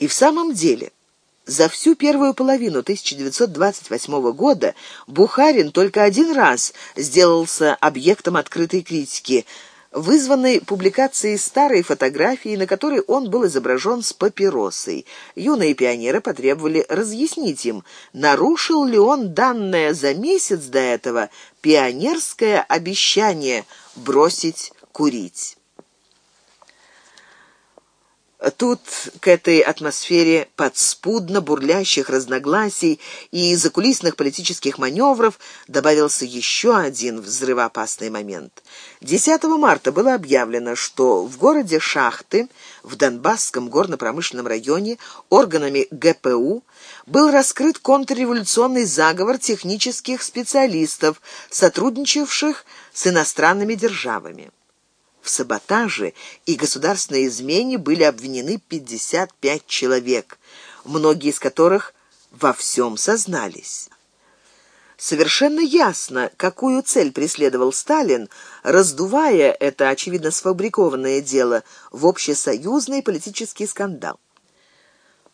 И в самом деле, за всю первую половину 1928 года Бухарин только один раз сделался объектом открытой критики – вызванной публикацией старой фотографии, на которой он был изображен с папиросой. Юные пионеры потребовали разъяснить им, нарушил ли он данное за месяц до этого пионерское обещание бросить курить. Тут к этой атмосфере подспудно бурлящих разногласий и закулисных политических маневров добавился еще один взрывоопасный момент. 10 марта было объявлено, что в городе Шахты в Донбасском горно-промышленном районе органами ГПУ был раскрыт контрреволюционный заговор технических специалистов, сотрудничавших с иностранными державами. В саботаже и государственной измене были обвинены 55 человек, многие из которых во всем сознались. Совершенно ясно, какую цель преследовал Сталин, раздувая это, очевидно, сфабрикованное дело в общесоюзный политический скандал.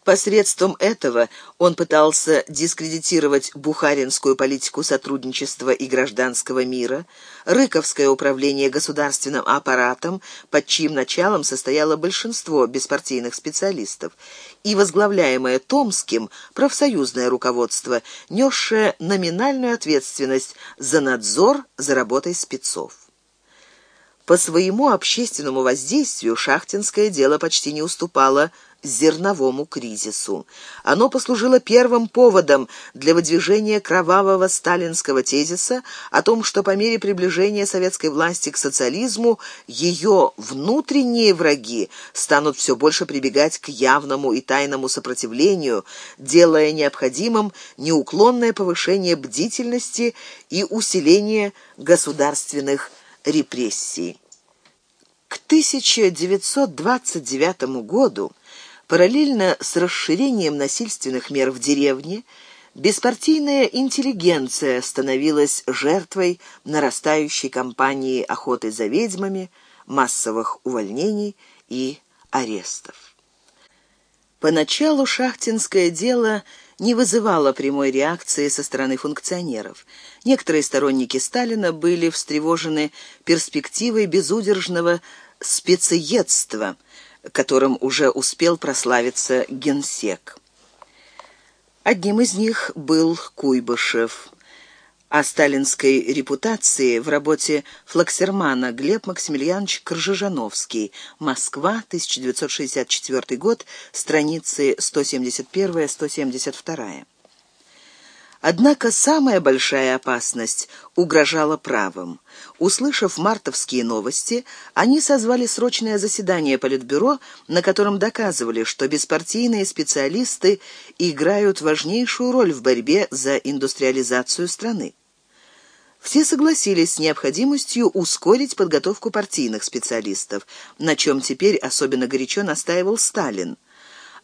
Посредством этого он пытался дискредитировать бухаринскую политику сотрудничества и гражданского мира, Рыковское управление государственным аппаратом, под чьим началом состояло большинство беспартийных специалистов, и возглавляемое Томским профсоюзное руководство, несшее номинальную ответственность за надзор за работой спецов. По своему общественному воздействию шахтинское дело почти не уступало зерновому кризису. Оно послужило первым поводом для выдвижения кровавого сталинского тезиса о том, что по мере приближения советской власти к социализму ее внутренние враги станут все больше прибегать к явному и тайному сопротивлению, делая необходимым неуклонное повышение бдительности и усиление государственных репрессий. К 1929 году Параллельно с расширением насильственных мер в деревне, беспартийная интеллигенция становилась жертвой нарастающей кампании охоты за ведьмами, массовых увольнений и арестов. Поначалу шахтинское дело не вызывало прямой реакции со стороны функционеров. Некоторые сторонники Сталина были встревожены перспективой безудержного спецеедства – которым уже успел прославиться генсек. Одним из них был Куйбышев. О сталинской репутации в работе Флаксермана Глеб Максимiliaнович Кржижановский. Москва, 1964 год, страницы 171-172. Однако самая большая опасность угрожала правым. Услышав мартовские новости, они созвали срочное заседание Политбюро, на котором доказывали, что беспартийные специалисты играют важнейшую роль в борьбе за индустриализацию страны. Все согласились с необходимостью ускорить подготовку партийных специалистов, на чем теперь особенно горячо настаивал Сталин.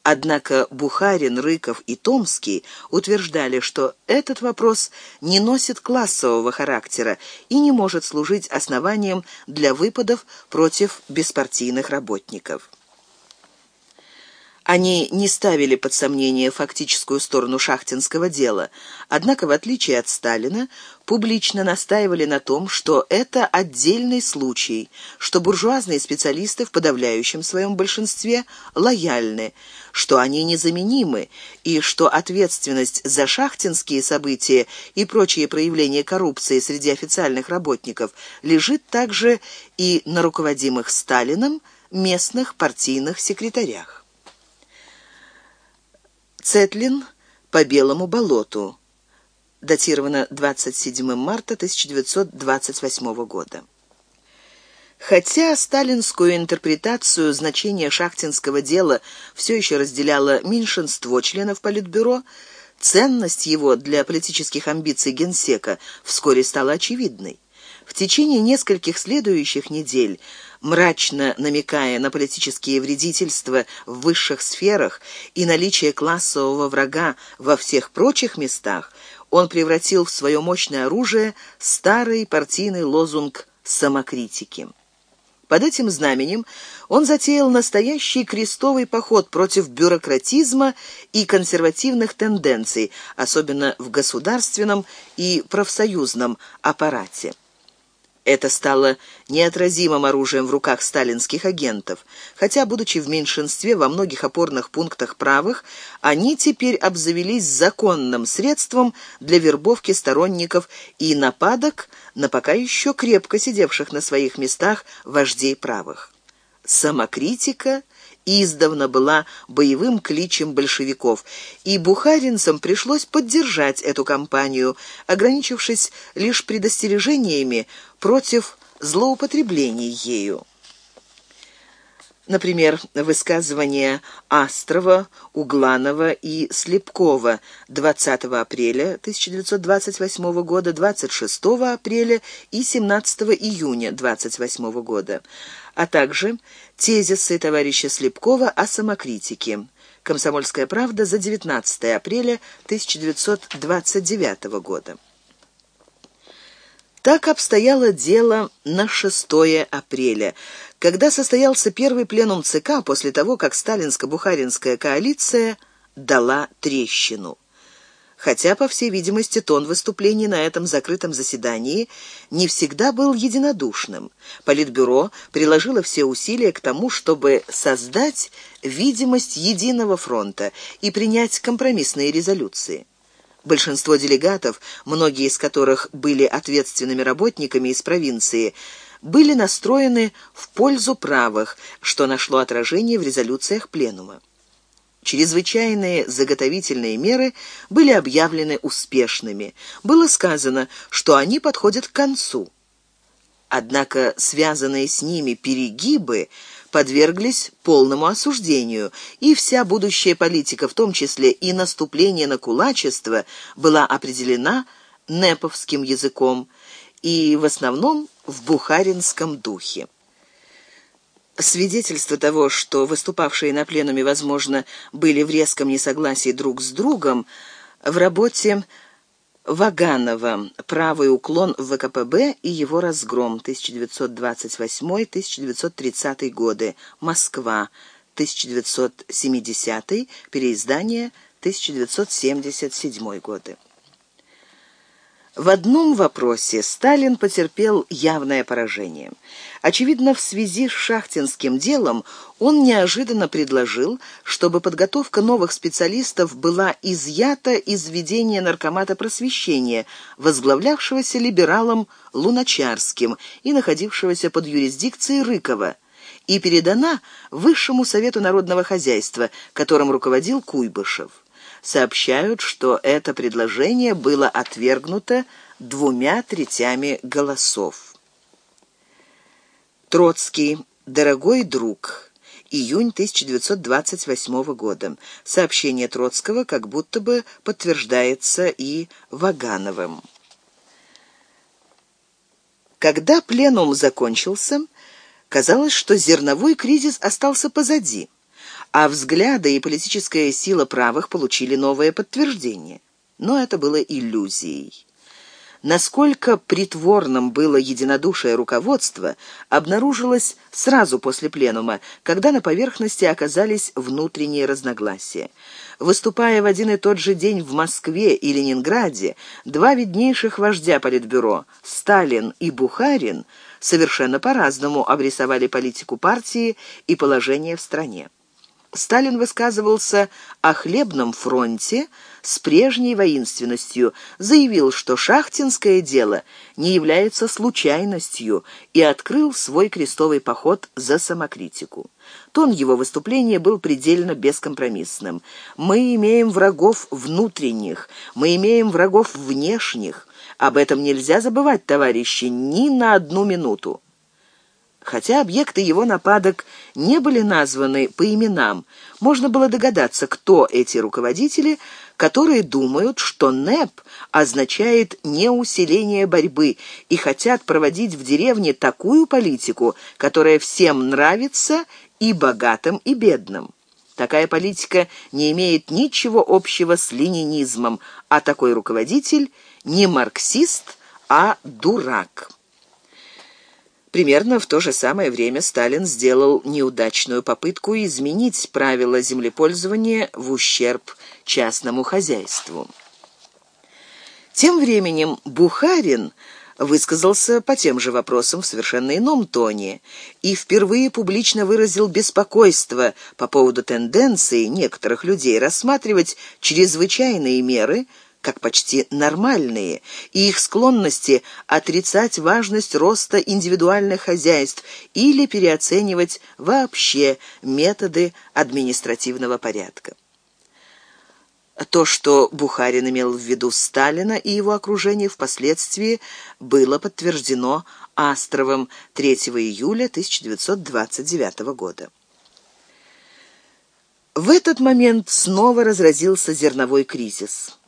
Однако Бухарин, Рыков и Томский утверждали, что этот вопрос не носит классового характера и не может служить основанием для выпадов против беспартийных работников. Они не ставили под сомнение фактическую сторону шахтинского дела, однако, в отличие от Сталина, публично настаивали на том, что это отдельный случай, что буржуазные специалисты в подавляющем своем большинстве лояльны, что они незаменимы и что ответственность за шахтинские события и прочие проявления коррупции среди официальных работников лежит также и на руководимых Сталином местных партийных секретарях. Цетлин по Белому болоту. Датировано 27 марта 1928 года. Хотя сталинскую интерпретацию значения шахтинского дела все еще разделяло меньшинство членов Политбюро, ценность его для политических амбиций генсека вскоре стала очевидной. В течение нескольких следующих недель мрачно намекая на политические вредительства в высших сферах и наличие классового врага во всех прочих местах, он превратил в свое мощное оружие старый партийный лозунг самокритики. Под этим знаменем он затеял настоящий крестовый поход против бюрократизма и консервативных тенденций, особенно в государственном и профсоюзном аппарате. Это стало неотразимым оружием в руках сталинских агентов. Хотя, будучи в меньшинстве во многих опорных пунктах правых, они теперь обзавелись законным средством для вербовки сторонников и нападок на пока еще крепко сидевших на своих местах вождей правых. Самокритика издавна была боевым кличем большевиков, и бухаринцам пришлось поддержать эту кампанию, ограничившись лишь предостережениями против злоупотреблений ею. Например, высказывания Астрова, Угланова и Слепкова 20 апреля 1928 года, 26 апреля и 17 июня 1928 года, а также тезисы товарища Слепкова о самокритике. Комсомольская правда за 19 апреля 1929 года. Так обстояло дело на 6 апреля, когда состоялся первый пленум ЦК после того, как сталинско-бухаринская коалиция дала трещину. Хотя, по всей видимости, тон выступлений на этом закрытом заседании не всегда был единодушным. Политбюро приложило все усилия к тому, чтобы создать видимость единого фронта и принять компромиссные резолюции. Большинство делегатов, многие из которых были ответственными работниками из провинции, были настроены в пользу правых, что нашло отражение в резолюциях пленума. Чрезвычайные заготовительные меры были объявлены успешными. Было сказано, что они подходят к концу. Однако связанные с ними перегибы подверглись полному осуждению, и вся будущая политика, в том числе и наступление на кулачество, была определена неповским языком и в основном в бухаринском духе. Свидетельство того, что выступавшие на пленуме, возможно, были в резком несогласии друг с другом, в работе Ваганова «Правый уклон в ВКПБ и его разгром. 1928-1930 годы. Москва. 1970. Переиздание. 1977 годы». В одном вопросе Сталин потерпел явное поражение. Очевидно, в связи с шахтинским делом он неожиданно предложил, чтобы подготовка новых специалистов была изъята из ведения наркомата просвещения, возглавлявшегося либералом Луначарским и находившегося под юрисдикцией Рыкова, и передана Высшему совету народного хозяйства, которым руководил Куйбышев сообщают, что это предложение было отвергнуто двумя третями голосов. Троцкий, дорогой друг, июнь 1928 года. Сообщение Троцкого как будто бы подтверждается и Вагановым. Когда пленум закончился, казалось, что зерновой кризис остался позади а взгляды и политическая сила правых получили новое подтверждение. Но это было иллюзией. Насколько притворным было единодушие руководства, обнаружилось сразу после пленума, когда на поверхности оказались внутренние разногласия. Выступая в один и тот же день в Москве и Ленинграде, два виднейших вождя Политбюро, Сталин и Бухарин, совершенно по-разному обрисовали политику партии и положение в стране. Сталин высказывался о хлебном фронте с прежней воинственностью, заявил, что шахтинское дело не является случайностью и открыл свой крестовый поход за самокритику. Тон его выступления был предельно бескомпромиссным. «Мы имеем врагов внутренних, мы имеем врагов внешних. Об этом нельзя забывать, товарищи, ни на одну минуту. Хотя объекты его нападок не были названы по именам, можно было догадаться, кто эти руководители, которые думают, что НЭП означает не усиление борьбы и хотят проводить в деревне такую политику, которая всем нравится и богатым, и бедным. Такая политика не имеет ничего общего с ленинизмом, а такой руководитель не марксист, а дурак. Примерно в то же самое время Сталин сделал неудачную попытку изменить правила землепользования в ущерб частному хозяйству. Тем временем Бухарин высказался по тем же вопросам в совершенно ином тоне и впервые публично выразил беспокойство по поводу тенденции некоторых людей рассматривать чрезвычайные меры – как почти нормальные, и их склонности отрицать важность роста индивидуальных хозяйств или переоценивать вообще методы административного порядка. То, что Бухарин имел в виду Сталина и его окружение, впоследствии было подтверждено Астровым 3 июля 1929 года. В этот момент снова разразился зерновой кризис.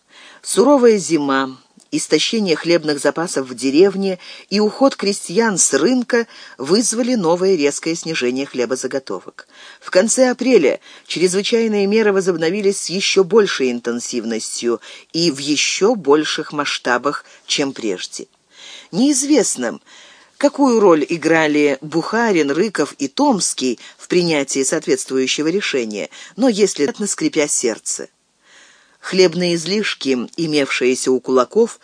Суровая зима, истощение хлебных запасов в деревне и уход крестьян с рынка вызвали новое резкое снижение хлебозаготовок. В конце апреля чрезвычайные меры возобновились с еще большей интенсивностью и в еще больших масштабах, чем прежде. Неизвестным, какую роль играли Бухарин, Рыков и Томский в принятии соответствующего решения, но если это скрипя сердце. Хлебные излишки, имевшиеся у кулаков,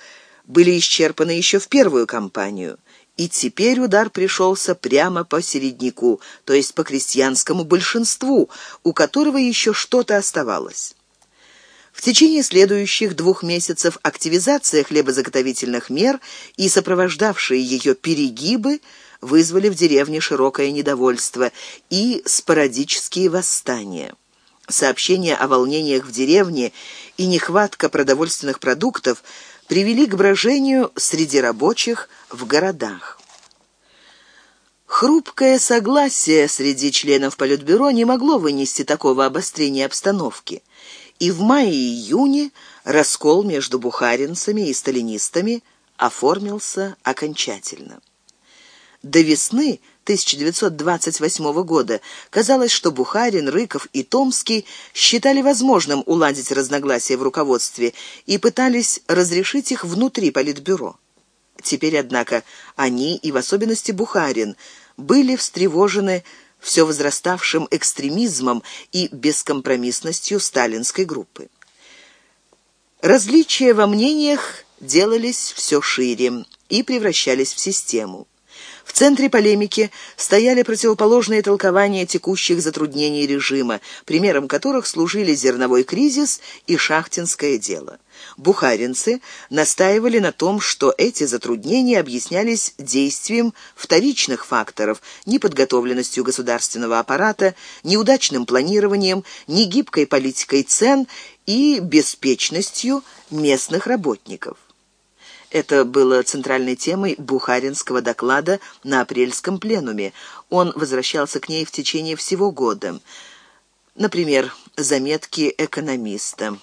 были исчерпаны еще в первую кампанию, и теперь удар пришелся прямо по середняку, то есть по крестьянскому большинству, у которого еще что-то оставалось. В течение следующих двух месяцев активизация хлебозаготовительных мер и сопровождавшие ее перегибы вызвали в деревне широкое недовольство и спорадические восстания. Сообщения о волнениях в деревне и нехватка продовольственных продуктов привели к брожению среди рабочих в городах. Хрупкое согласие среди членов Политбюро не могло вынести такого обострения обстановки, и в мае-июне раскол между бухаринцами и сталинистами оформился окончательно. До весны 1928 года казалось, что Бухарин, Рыков и Томский считали возможным уладить разногласия в руководстве и пытались разрешить их внутри Политбюро. Теперь, однако, они, и в особенности Бухарин, были встревожены все возраставшим экстремизмом и бескомпромиссностью сталинской группы. Различия во мнениях делались все шире и превращались в систему. В центре полемики стояли противоположные толкования текущих затруднений режима, примером которых служили зерновой кризис и шахтинское дело. Бухаринцы настаивали на том, что эти затруднения объяснялись действием вторичных факторов, неподготовленностью государственного аппарата, неудачным планированием, негибкой политикой цен и беспечностью местных работников. Это было центральной темой Бухаринского доклада на апрельском пленуме. Он возвращался к ней в течение всего года. Например, заметки экономиста.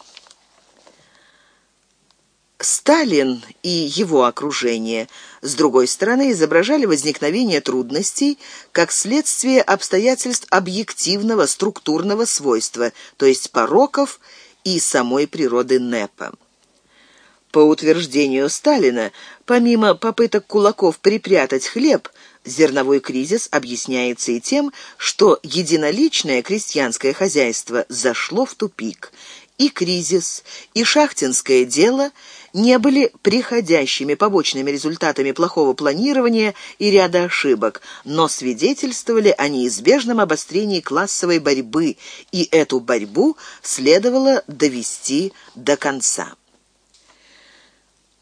Сталин и его окружение, с другой стороны, изображали возникновение трудностей как следствие обстоятельств объективного структурного свойства, то есть пороков и самой природы НЭПа. По утверждению Сталина, помимо попыток кулаков припрятать хлеб, зерновой кризис объясняется и тем, что единоличное крестьянское хозяйство зашло в тупик. И кризис, и шахтинское дело не были приходящими побочными результатами плохого планирования и ряда ошибок, но свидетельствовали о неизбежном обострении классовой борьбы, и эту борьбу следовало довести до конца.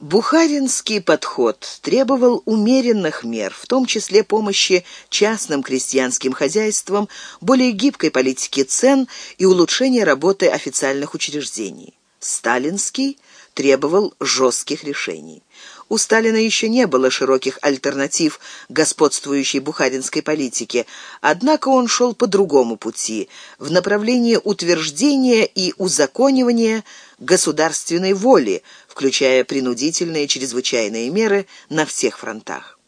Бухаринский подход требовал умеренных мер, в том числе помощи частным крестьянским хозяйствам, более гибкой политики цен и улучшения работы официальных учреждений. Сталинский требовал жестких решений. У Сталина еще не было широких альтернатив господствующей бухаринской политике, однако он шел по другому пути, в направлении утверждения и узаконивания государственной воли, включая принудительные чрезвычайные меры на всех фронтах.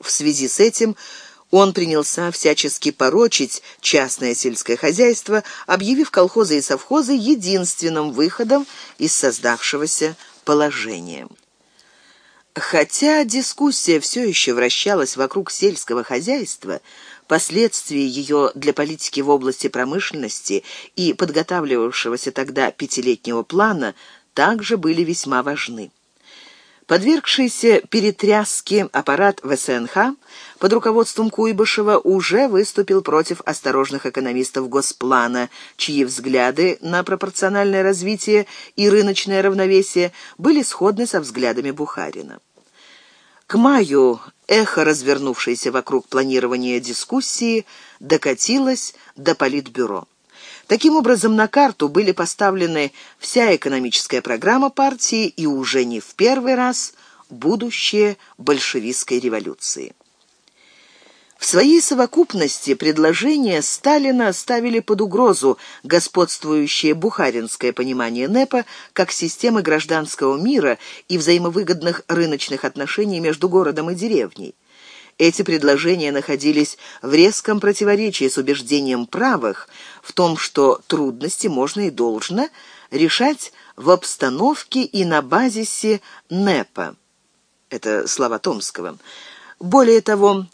В связи с этим он принялся всячески порочить частное сельское хозяйство, объявив колхозы и совхозы единственным выходом из создавшегося положения. Хотя дискуссия все еще вращалась вокруг сельского хозяйства, последствия ее для политики в области промышленности и подготавливавшегося тогда пятилетнего плана также были весьма важны. Подвергшийся перетряске аппарат ВСНХ под руководством Куйбышева уже выступил против осторожных экономистов Госплана, чьи взгляды на пропорциональное развитие и рыночное равновесие были сходны со взглядами Бухарина. К маю эхо, развернувшееся вокруг планирования дискуссии, докатилось до Политбюро. Таким образом, на карту были поставлены вся экономическая программа партии и уже не в первый раз будущее большевистской революции. В своей совокупности предложения Сталина ставили под угрозу господствующее бухаринское понимание НЭПа как системы гражданского мира и взаимовыгодных рыночных отношений между городом и деревней. Эти предложения находились в резком противоречии с убеждением правых в том, что трудности можно и должно решать в обстановке и на базисе НЭПа. Это слова Томского. Более того,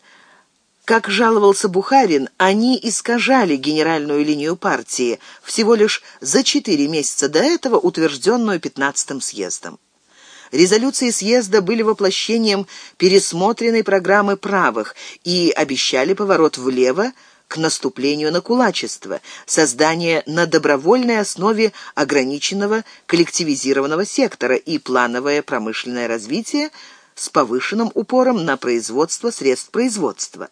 как жаловался Бухарин, они искажали генеральную линию партии, всего лишь за четыре месяца до этого утвержденную 15-м съездом. Резолюции съезда были воплощением пересмотренной программы правых и обещали поворот влево к наступлению на кулачество, создание на добровольной основе ограниченного коллективизированного сектора и плановое промышленное развитие с повышенным упором на производство средств производства.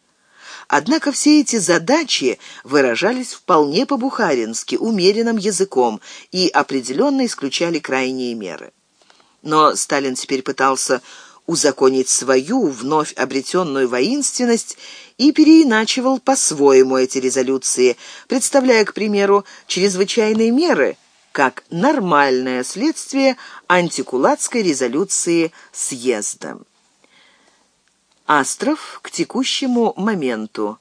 Однако все эти задачи выражались вполне по-бухарински, умеренным языком и определенно исключали крайние меры. Но Сталин теперь пытался узаконить свою вновь обретенную воинственность и переиначивал по-своему эти резолюции, представляя, к примеру, чрезвычайные меры как нормальное следствие антикулацкой резолюции съезда. Астров к текущему моменту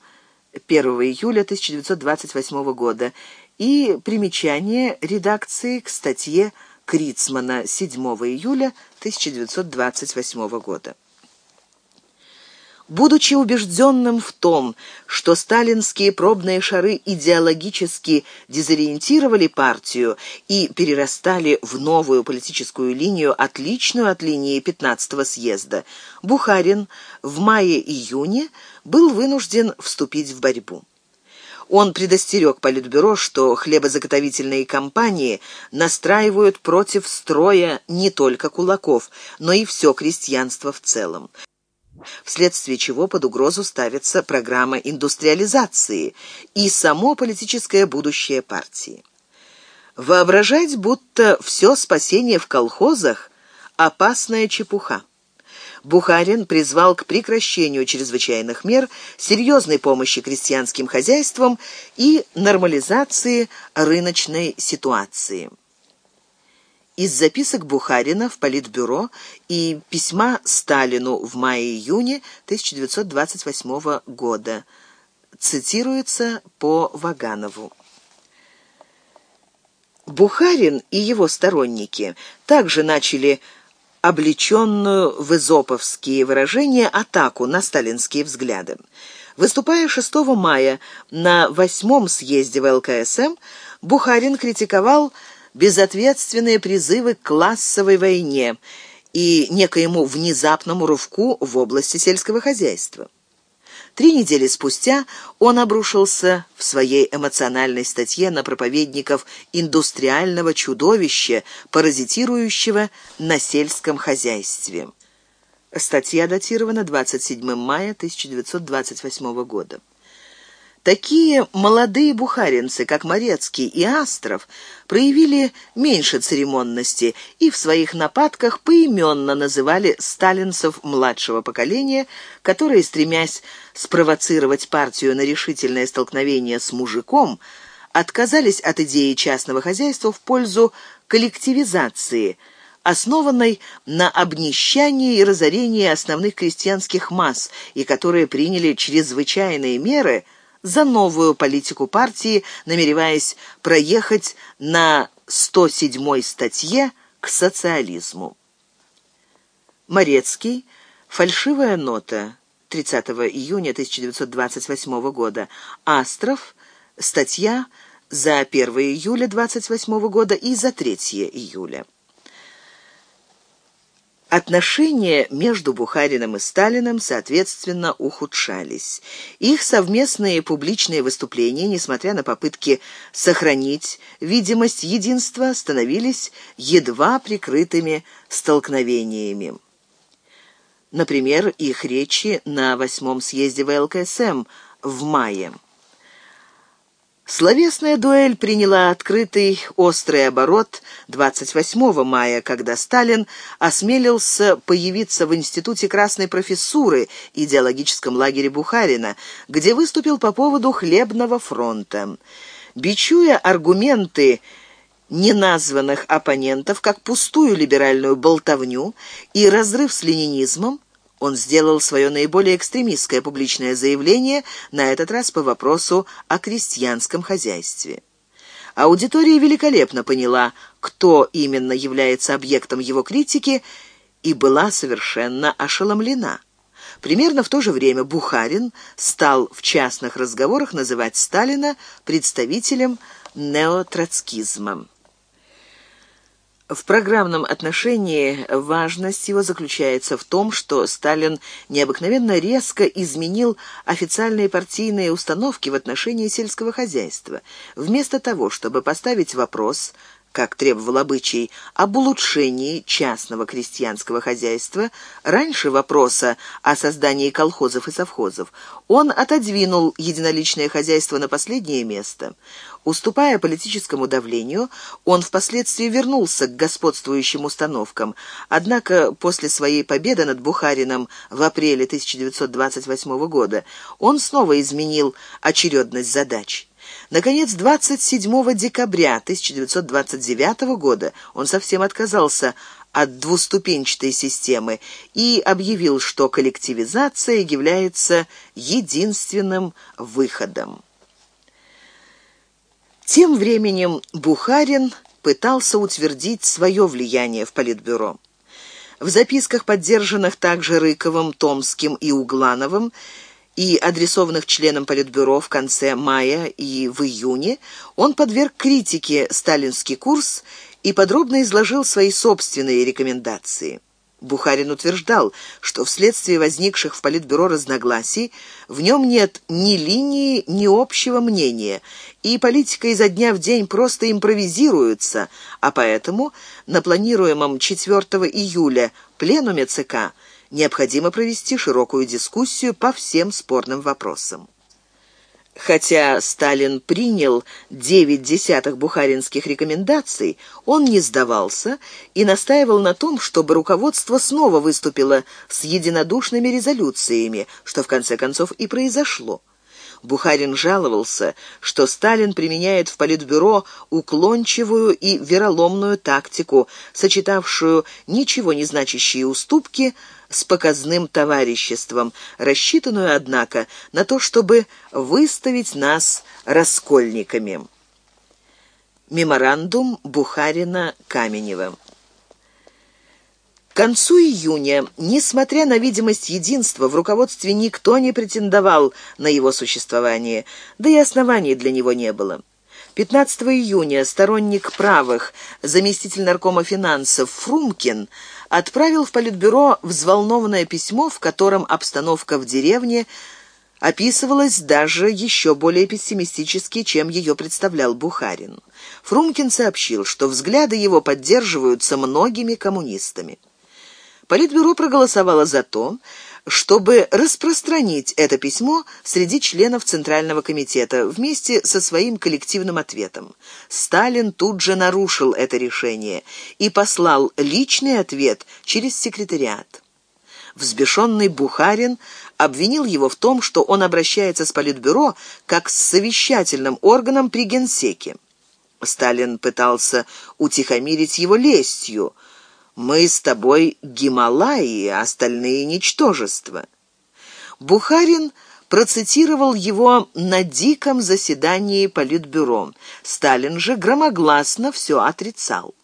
1 июля 1928 года и примечание редакции к статье Крицмана 7 июля 1928 года. Будучи убежденным в том, что сталинские пробные шары идеологически дезориентировали партию и перерастали в новую политическую линию, отличную от линии 15-го съезда, Бухарин в мае-июне был вынужден вступить в борьбу. Он предостерег Политбюро, что хлебозаготовительные компании настраивают против строя не только кулаков, но и все крестьянство в целом вследствие чего под угрозу ставится программа индустриализации и само политическое будущее партии. Воображать, будто все спасение в колхозах – опасная чепуха. Бухарин призвал к прекращению чрезвычайных мер, серьезной помощи крестьянским хозяйствам и нормализации рыночной ситуации. Из записок Бухарина в Политбюро и письма Сталину в мае-июне 1928 года. Цитируется по Ваганову. Бухарин и его сторонники также начали облеченную в эзоповские выражения атаку на сталинские взгляды. Выступая 6 мая на восьмом съезде ВЛКСМ, Бухарин критиковал безответственные призывы к классовой войне и некоему внезапному рывку в области сельского хозяйства. Три недели спустя он обрушился в своей эмоциональной статье на проповедников индустриального чудовища, паразитирующего на сельском хозяйстве. Статья датирована 27 мая 1928 года. Такие молодые бухаринцы, как Морецкий и Астров, проявили меньше церемонности и в своих нападках поименно называли сталинцев младшего поколения, которые, стремясь спровоцировать партию на решительное столкновение с мужиком, отказались от идеи частного хозяйства в пользу коллективизации, основанной на обнищании и разорении основных крестьянских масс, и которые приняли чрезвычайные меры – за новую политику партии, намереваясь проехать на 107-й статье к социализму. Морецкий. Фальшивая нота. 30 июня 1928 года. Астров. Статья за 1 июля 28 года и за 3 июля. Отношения между Бухариным и Сталиным, соответственно, ухудшались. Их совместные публичные выступления, несмотря на попытки сохранить видимость единства, становились едва прикрытыми столкновениями. Например, их речи на восьмом съезде ВЛКСМ в мае. Словесная дуэль приняла открытый острый оборот 28 мая, когда Сталин осмелился появиться в Институте Красной профессуры идеологическом лагере Бухарина, где выступил по поводу хлебного фронта. Бичуя аргументы неназванных оппонентов как пустую либеральную болтовню и разрыв с ленинизмом, он сделал свое наиболее экстремистское публичное заявление, на этот раз по вопросу о крестьянском хозяйстве. Аудитория великолепно поняла, кто именно является объектом его критики, и была совершенно ошеломлена. Примерно в то же время Бухарин стал в частных разговорах называть Сталина представителем неотроцкизма. В программном отношении важность его заключается в том, что Сталин необыкновенно резко изменил официальные партийные установки в отношении сельского хозяйства. Вместо того, чтобы поставить вопрос как требовал обычай, об улучшении частного крестьянского хозяйства, раньше вопроса о создании колхозов и совхозов, он отодвинул единоличное хозяйство на последнее место. Уступая политическому давлению, он впоследствии вернулся к господствующим установкам, однако после своей победы над Бухарином в апреле 1928 года он снова изменил очередность задач. Наконец, 27 декабря 1929 года он совсем отказался от двуступенчатой системы и объявил, что коллективизация является единственным выходом. Тем временем Бухарин пытался утвердить свое влияние в Политбюро. В записках, поддержанных также Рыковым, Томским и Углановым, и адресованных членам Политбюро в конце мая и в июне, он подверг критике сталинский курс и подробно изложил свои собственные рекомендации. Бухарин утверждал, что вследствие возникших в Политбюро разногласий в нем нет ни линии, ни общего мнения, и политика изо дня в день просто импровизируется, а поэтому на планируемом 4 июля пленуме ЦК необходимо провести широкую дискуссию по всем спорным вопросам. Хотя Сталин принял девять десятых бухаринских рекомендаций, он не сдавался и настаивал на том, чтобы руководство снова выступило с единодушными резолюциями, что в конце концов и произошло. Бухарин жаловался, что Сталин применяет в Политбюро уклончивую и вероломную тактику, сочетавшую ничего не значащие уступки с показным товариществом, рассчитанную, однако, на то, чтобы выставить нас раскольниками. Меморандум Бухарина-Каменева к концу июня, несмотря на видимость единства, в руководстве никто не претендовал на его существование, да и оснований для него не было. 15 июня сторонник правых, заместитель наркома финансов Фрумкин отправил в Политбюро взволнованное письмо, в котором обстановка в деревне описывалась даже еще более пессимистически, чем ее представлял Бухарин. Фрумкин сообщил, что взгляды его поддерживаются многими коммунистами. Политбюро проголосовало за то, чтобы распространить это письмо среди членов Центрального комитета вместе со своим коллективным ответом. Сталин тут же нарушил это решение и послал личный ответ через секретариат. Взбешенный Бухарин обвинил его в том, что он обращается с Политбюро как с совещательным органом при Генсеке. Сталин пытался утихомирить его лестью – мы с тобой Гималаи, а остальные ничтожества. Бухарин процитировал его на диком заседании Политбюро. Сталин же громогласно все отрицал.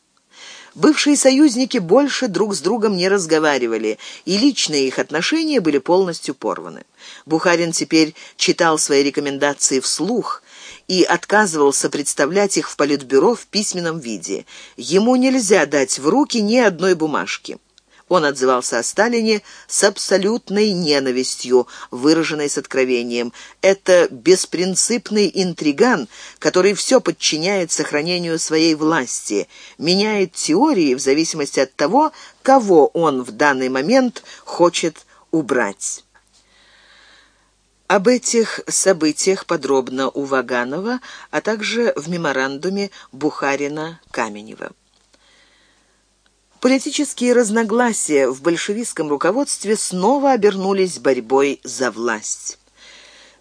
Бывшие союзники больше друг с другом не разговаривали, и личные их отношения были полностью порваны. Бухарин теперь читал свои рекомендации вслух и отказывался представлять их в политбюро в письменном виде. Ему нельзя дать в руки ни одной бумажки. Он отзывался о Сталине с абсолютной ненавистью, выраженной с откровением. Это беспринципный интриган, который все подчиняет сохранению своей власти, меняет теории в зависимости от того, кого он в данный момент хочет убрать. Об этих событиях подробно у Ваганова, а также в меморандуме Бухарина-Каменева. Политические разногласия в большевистском руководстве снова обернулись борьбой за власть.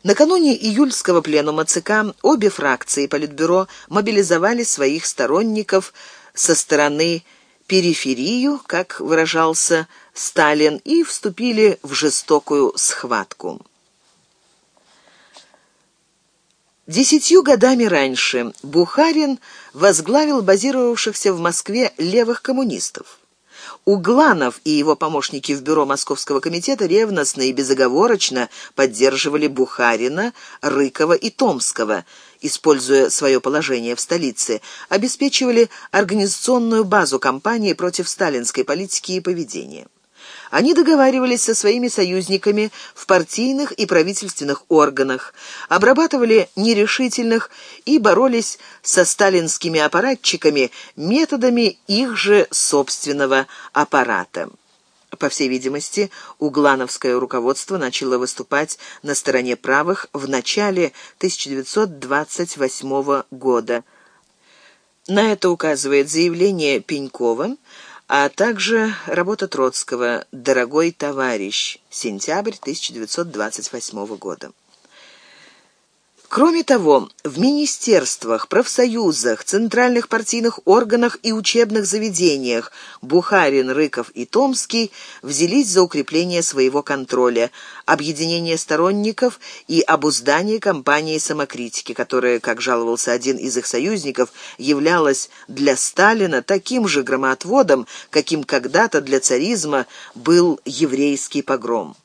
Накануне июльского пленума ЦК обе фракции Политбюро мобилизовали своих сторонников со стороны периферию, как выражался Сталин, и вступили в жестокую схватку. Десятью годами раньше Бухарин возглавил базировавшихся в Москве левых коммунистов. Угланов и его помощники в бюро Московского комитета ревностно и безоговорочно поддерживали Бухарина, Рыкова и Томского, используя свое положение в столице, обеспечивали организационную базу кампании против сталинской политики и поведения. Они договаривались со своими союзниками в партийных и правительственных органах, обрабатывали нерешительных и боролись со сталинскими аппаратчиками методами их же собственного аппарата. По всей видимости, углановское руководство начало выступать на стороне правых в начале 1928 года. На это указывает заявление Пенькова а также работа Троцкого «Дорогой товарищ», сентябрь 1928 года. Кроме того, в министерствах, профсоюзах, центральных партийных органах и учебных заведениях Бухарин, Рыков и Томский взялись за укрепление своего контроля, объединение сторонников и обуздание кампании самокритики, которая, как жаловался один из их союзников, являлась для Сталина таким же громоотводом, каким когда-то для царизма был еврейский погром.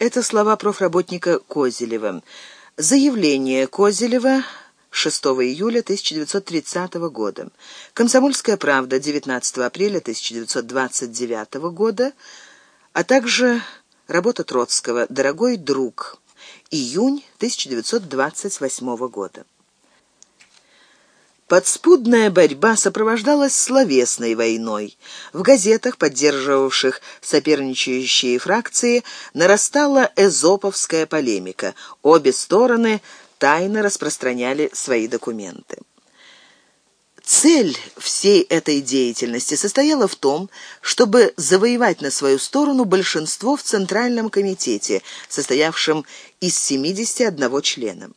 Это слова профработника Козелева. Заявление Козелева 6 июля 1930 года. Комсомольская правда 19 апреля 1929 года, а также работа Троцкого «Дорогой друг» июнь 1928 года. Подспудная борьба сопровождалась словесной войной. В газетах, поддерживавших соперничающие фракции, нарастала эзоповская полемика. Обе стороны тайно распространяли свои документы. Цель всей этой деятельности состояла в том, чтобы завоевать на свою сторону большинство в Центральном комитете, состоявшем из 71 члена.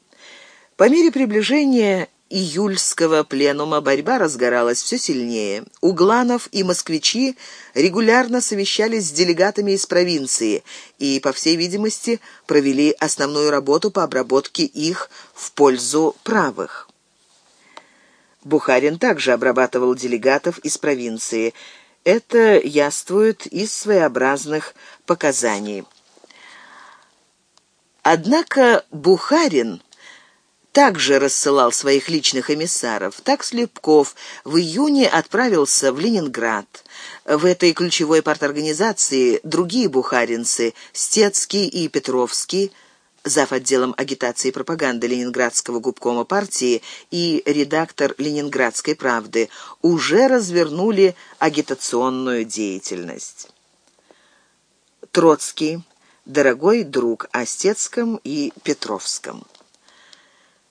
По мере приближения июльского пленума борьба разгоралась все сильнее. Угланов и москвичи регулярно совещались с делегатами из провинции и, по всей видимости, провели основную работу по обработке их в пользу правых. Бухарин также обрабатывал делегатов из провинции. Это яствует из своеобразных показаний. Однако Бухарин также рассылал своих личных эмиссаров. Так Слепков в июне отправился в Ленинград. В этой ключевой парторганизации другие бухаринцы, Стецкий и Петровский, зав. отделом агитации и пропаганды Ленинградского губкома партии и редактор «Ленинградской правды», уже развернули агитационную деятельность. Троцкий, дорогой друг о Стецком и Петровском.